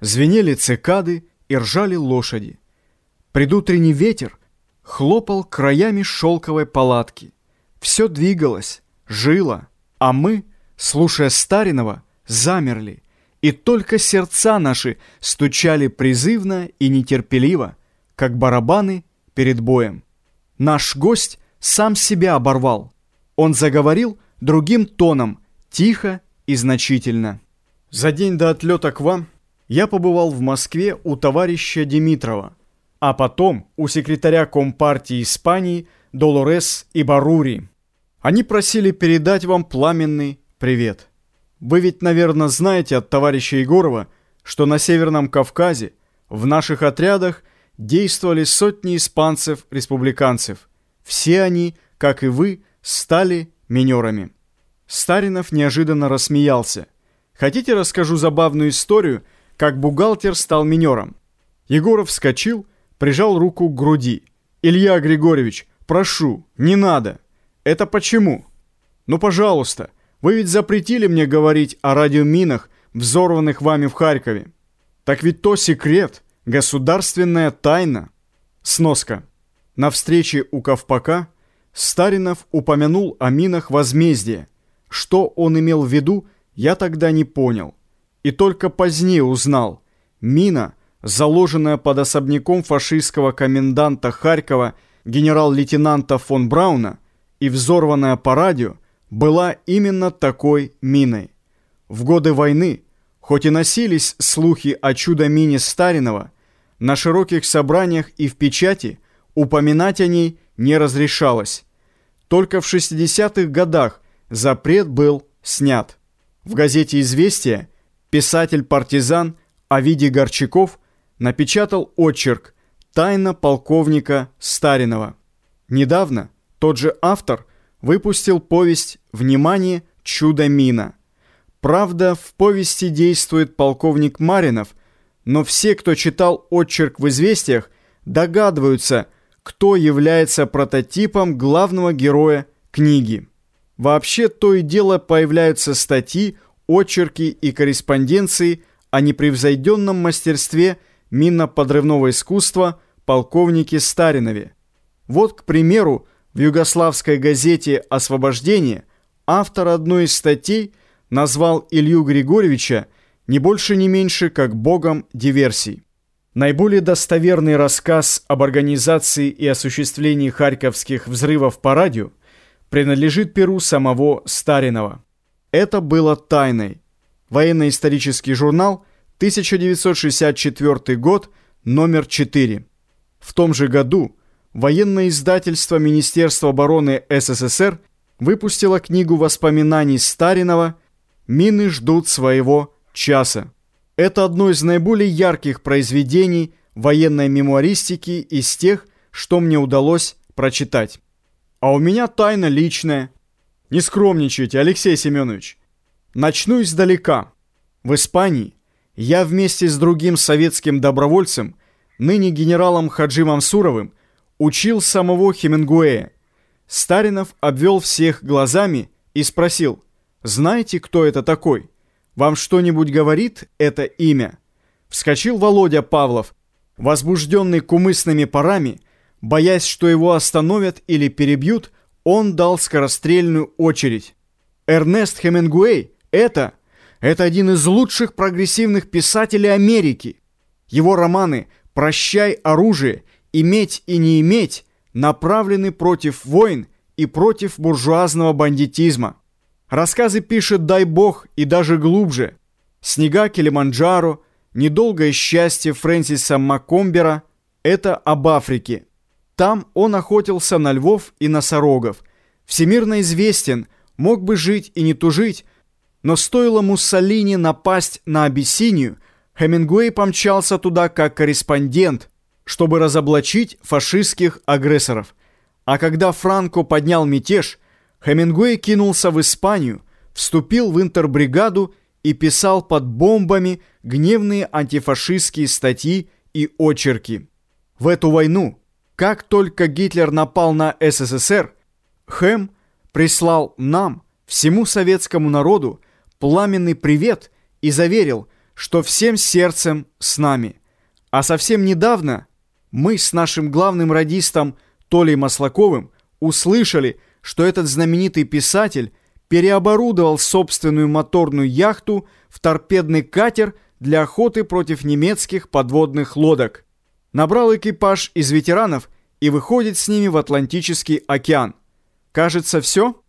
звенели цикады и ржали лошади. Предутренний ветер хлопал краями шелковой палатки. Все двигалось, жило, а мы, слушая Старинова, замерли, и только сердца наши стучали призывно и нетерпеливо, как барабаны перед боем. Наш гость сам себя оборвал. Он заговорил другим тоном, тихо и значительно. За день до отлета к вам я побывал в Москве у товарища Димитрова, а потом у секретаря Компартии Испании Долорес и Барури. Они просили передать вам пламенный привет. Вы ведь, наверное, знаете от товарища Егорова, что на Северном Кавказе в наших отрядах действовали сотни испанцев-республиканцев. Все они, как и вы, стали минерами. Старинов неожиданно рассмеялся. Хотите, расскажу забавную историю, как бухгалтер стал минером? Егоров вскочил, прижал руку к груди. «Илья Григорьевич, прошу, не надо!» «Это почему?» «Ну, пожалуйста, вы ведь запретили мне говорить о радиоминах, взорванных вами в Харькове. Так ведь то секрет, государственная тайна». Сноска. На встрече у Ковпака Старинов упомянул о минах возмездия. Что он имел в виду, я тогда не понял. И только позднее узнал. Мина, заложенная под особняком фашистского коменданта Харькова генерал-лейтенанта фон Брауна и взорванная по радио, была именно такой миной. В годы войны, хоть и носились слухи о чудо-мине Старинова, на широких собраниях и в печати упоминать о ней не разрешалось. Только в 60-х годах запрет был снят. В газете «Известия» писатель-партизан Овидий Горчаков напечатал очерк «Тайна полковника Старинова». Недавно тот же автор выпустил повесть «Внимание! Чудо-мина». Правда, в повести действует полковник Маринов, но все, кто читал очерк в «Известиях», догадываются, кто является прототипом главного героя книги. Вообще, то и дело появляются статьи, очерки и корреспонденции о непревзойденном мастерстве минно-подрывного искусства полковнике Старинове. Вот, к примеру, в югославской газете «Освобождение» автор одной из статей назвал Илью Григорьевича не больше не меньше, как богом диверсий. Наиболее достоверный рассказ об организации и осуществлении харьковских взрывов по радио принадлежит перу самого Старинова. Это было тайной. Военно-исторический журнал, 1964 год, номер 4. В том же году военное издательство Министерства обороны СССР выпустило книгу воспоминаний Старинова «Мины ждут своего часа». Это одно из наиболее ярких произведений военной мемуаристики из тех, что мне удалось прочитать. А у меня тайна личная. Не скромничайте, Алексей Семенович. Начну издалека. В Испании я вместе с другим советским добровольцем, ныне генералом Хаджи Мамсуровым, учил самого Хемингуэя. Старинов обвел всех глазами и спросил, «Знаете, кто это такой? Вам что-нибудь говорит это имя?» Вскочил Володя Павлов, возбужденный кумысными парами, Боясь, что его остановят или перебьют, он дал скорострельную очередь. Эрнест Хемингуэй – это, это один из лучших прогрессивных писателей Америки. Его романы «Прощай оружие», «Иметь и не иметь» направлены против войн и против буржуазного бандитизма. Рассказы пишет «Дай Бог» и даже глубже. «Снега Килиманджаро», «Недолгое счастье» Фрэнсиса Маккомбера – это об Африке. Там он охотился на львов и носорогов. Всемирно известен, мог бы жить и не тужить, но стоило Муссолини напасть на Абиссинию, Хемингуэй помчался туда как корреспондент, чтобы разоблачить фашистских агрессоров. А когда Франко поднял мятеж, Хемингуэй кинулся в Испанию, вступил в интербригаду и писал под бомбами гневные антифашистские статьи и очерки. В эту войну как только Гитлер напал на СССР, Хэм прислал нам, всему советскому народу, пламенный привет и заверил, что всем сердцем с нами. А совсем недавно мы с нашим главным радистом Толей Маслаковым услышали, что этот знаменитый писатель переоборудовал собственную моторную яхту в торпедный катер для охоты против немецких подводных лодок. Набрал экипаж из ветеранов и выходит с ними в Атлантический океан. Кажется, все?